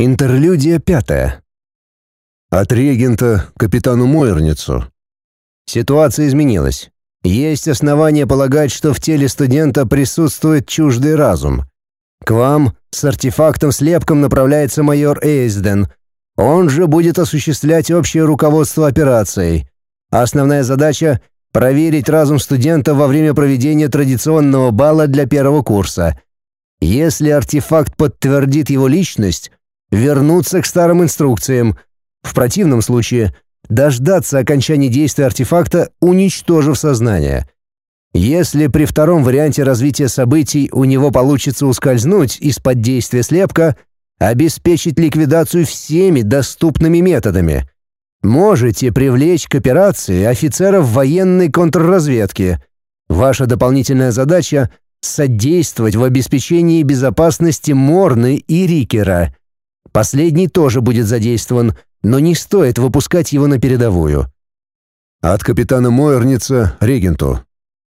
Интерлюдия пятая. От регента капитану Мойерницу. Ситуация изменилась. Есть основания полагать, что в теле студента присутствует чуждый разум. К вам с артефактом-слепком направляется майор Эйсден. Он же будет осуществлять общее руководство операцией. Основная задача — проверить разум студента во время проведения традиционного бала для первого курса. Если артефакт подтвердит его личность, вернуться к старым инструкциям. В противном случае дождаться окончания действия артефакта, уничтожив сознание. Если при втором варианте развития событий у него получится ускользнуть из-под действия слепка, обеспечить ликвидацию всеми доступными методами. Можете привлечь к операции офицеров военной контрразведки. Ваша дополнительная задача — содействовать в обеспечении безопасности Морны и Рикера — Последний тоже будет задействован, но не стоит выпускать его на передовую. От капитана Мойерница регенту.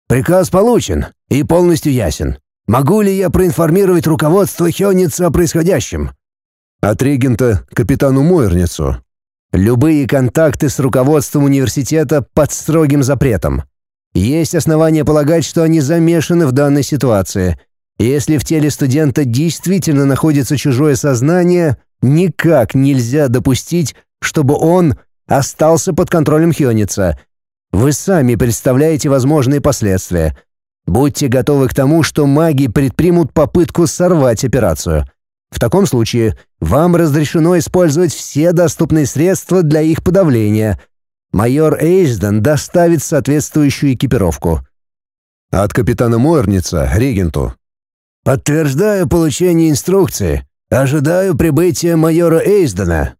Приказ получен и полностью ясен. Могу ли я проинформировать руководство Хённица о происходящем? От регента капитану Мойерницу. Любые контакты с руководством университета под строгим запретом. Есть основания полагать, что они замешаны в данной ситуации. Если в теле студента действительно находится чужое сознание, Никак нельзя допустить, чтобы он остался под контролем Хёница. Вы сами представляете возможные последствия. Будьте готовы к тому, что маги предпримут попытку сорвать операцию. В таком случае вам разрешено использовать все доступные средства для их подавления. Майор Эйсден доставит соответствующую экипировку. От капитана Мойерница, регенту. Подтверждаю получение инструкции. Ожидаю прибытия майора Эйсдена.